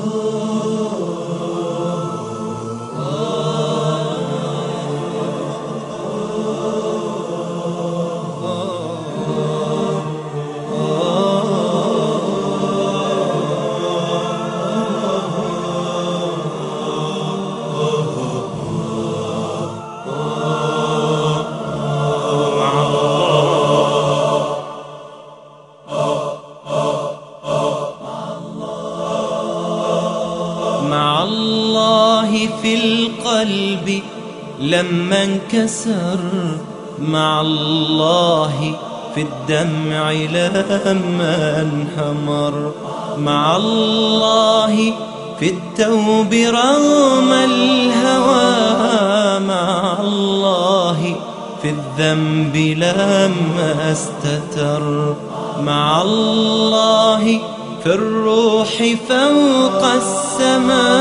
مع في القلب لما انكسر مع الله في الدمع لما انهمر مع الله في التوب رغم الهوى مع الله في الذنب لما استتر مع الله في الروح فوق السماء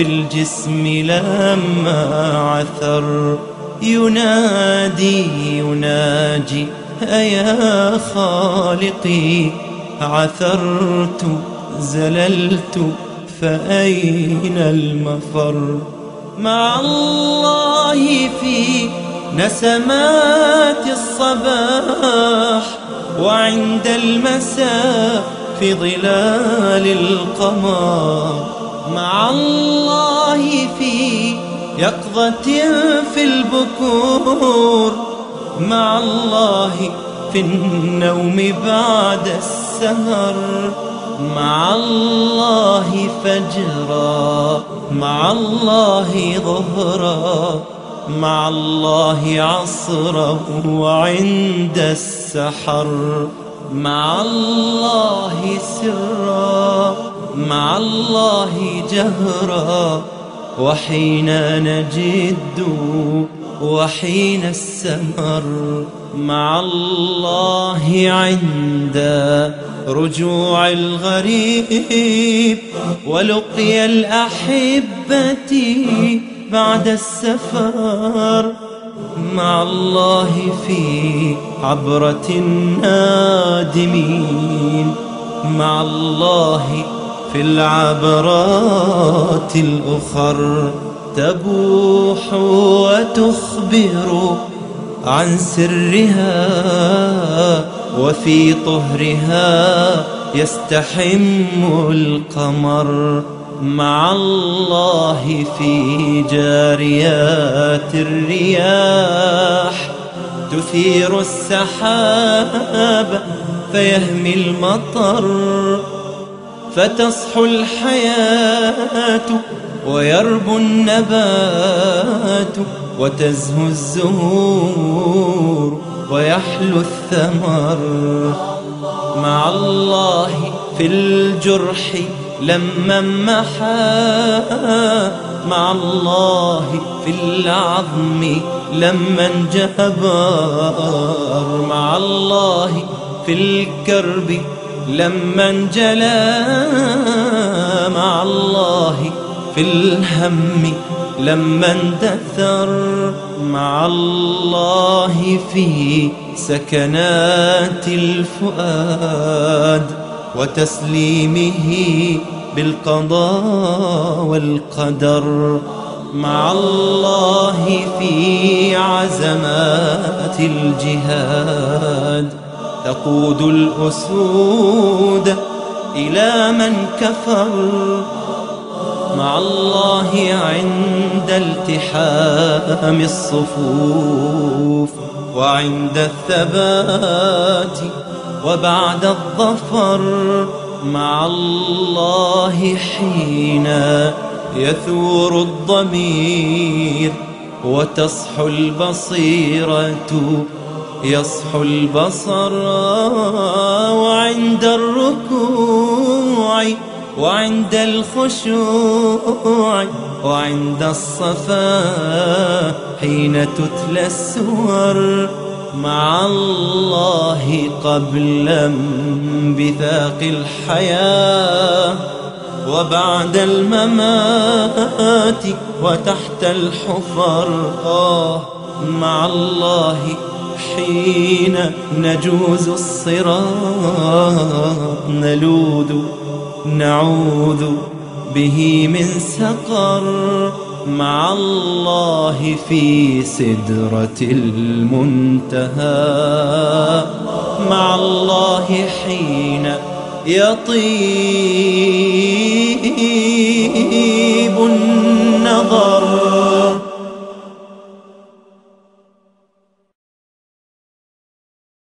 في الجسم لما عثر. ينادي يناجي أيا خالقي. عثرت زللت فأين المفر؟ مع الله في نسمات الصباح وعند المساء في ظلال القمر. مع الله في يقظة في البكور مع الله في النوم بعد السهر مع الله فجرا مع الله ظهرا مع الله عصرا وعند السحر مع الله سرا. مع الله جهرا وحين نجد وحين السمر مع الله عند رجوع الغريب ولقي الأحبة بعد السفر. مع الله في عبرة النادمين مع الله في العبرات الأخر تبوح وتخبر عن سرها وفي طهرها يستحم القمر مع الله في جاريات الرياح تثير السحاب فيهمي المطر فتصحو الحياة ويربو النبات وتزهو الزهور ويحلو الثمر. مع الله في الجرح لما محا مع الله في العظم لما انجبر مع الله في الكرب لما انجلى مع الله في الهم لما اندثر مع الله في سكنات الفؤاد وتسليمه بالقضاء والقدر مع الله في عزمات الجهاد. تقود الأسود إلى من كفر مع الله عند التحام الصفوف وعند الثبات وبعد الظفر مع الله حين يثور الضمير وتصحو البصيرة يصحو البصر وعند الركوع وعند الخشوع وعند الصفا حين تتلى السور مع الله قبل انبثاق الحياة وبعد الممات وتحت الحفر. آه مع الله حين نجوز الصراط نلوذ نعوذ به من سقر. مع الله في سدرة المنتهى. مع الله حين النفس